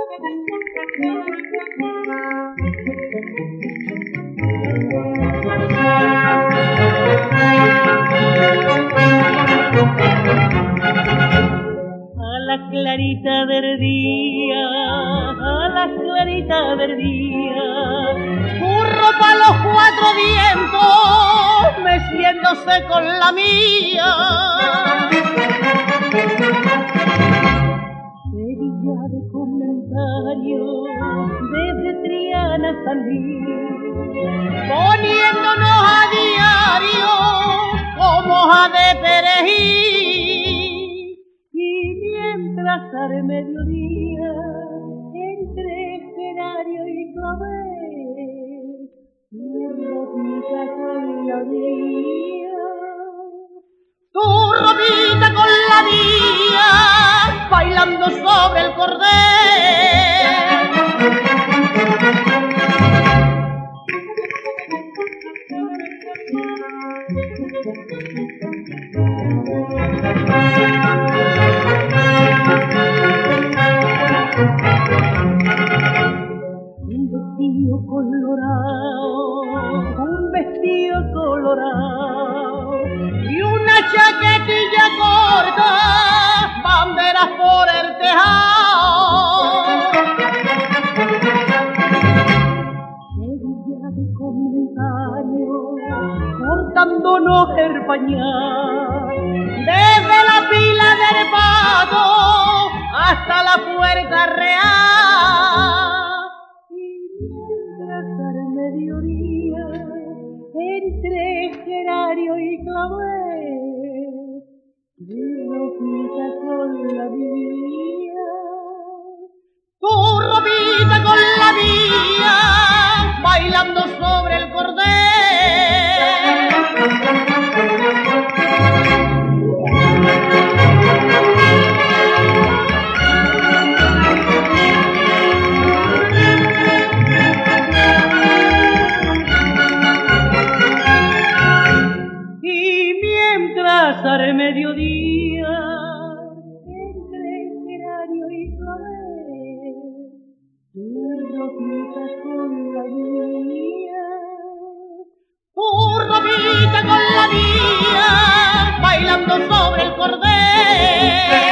A la clarita del día, a la clarita del día, burro para los cuatro vientos, meciéndose con la mía. Desde Triana salí, poniéndonos a diario como a de perejil. Y mientras al mediodía, entre Gerario y Clavel, mi ropita con la mía. Un vestido colorado, un vestido colorado cortándonos el pañal, desde la pila del pato hasta la puerta real. Y mientras al mediodía, entre Gerario y Clavel, mi ropita con la mía, pasar el mediodía entre el cráneo y clavel, tu ropita con la mía, tu ropita con la mía, bailando sobre el cordel.